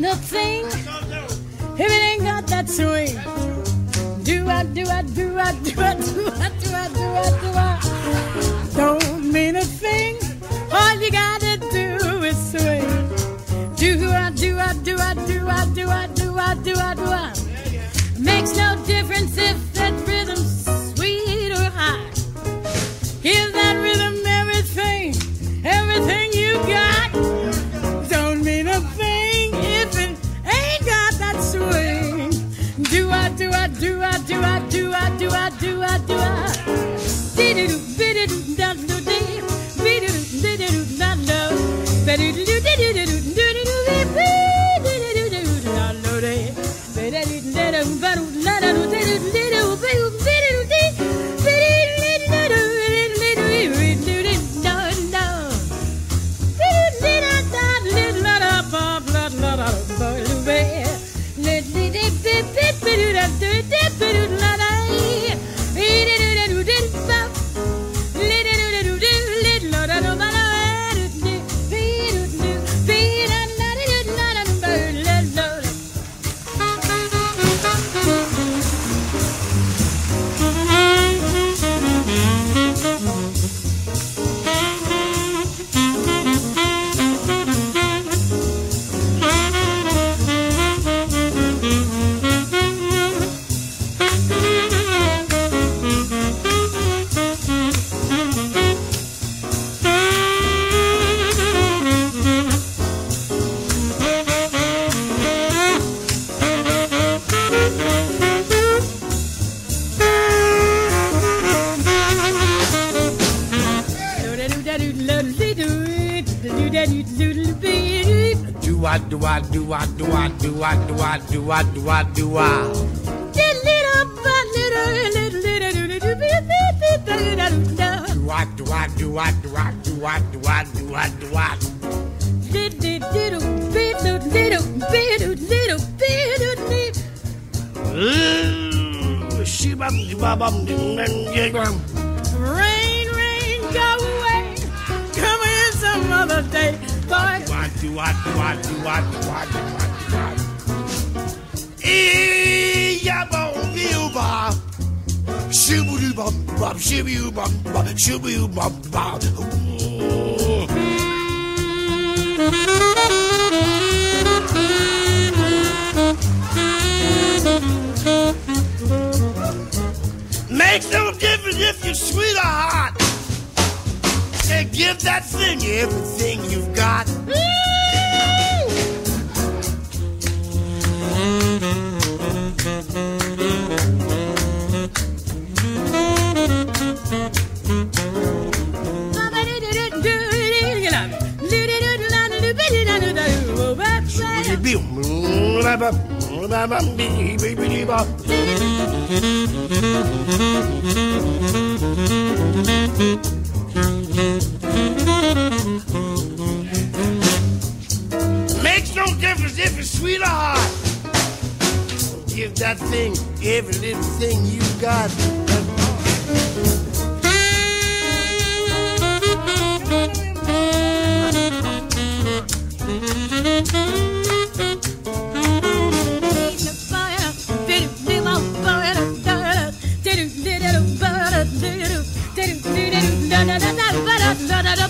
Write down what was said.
mean a thing if it ain't got that swing. Do I, do I, do I, do I, do I, do I, do I, do I. Don't mean a thing. All you gotta do is swing. Do I, do I, do I, do I, do I, do I, do I, do I. Makes no difference if Do I, do I, do I, do I, do I, do I, do I, do I, do I. Do I, do I, do I, do I, do I, do I, do I, do I. Ooh, shibam, shibabam, dim, dim, dim, dim. Rain, rain, go away. Come in some other day. Boy, Do I, do I, do I, do I, do I, do I, do I. Ee, ya, bom, biu, ba. Shiboo, bum, bum, shiboo, bum, bum, shiboo, bum, bum. Makes no difference if you're sweet or hot. And give that thing everything you've got. Makes no difference if it's sweet or hot. Give that thing every little thing you got. da da da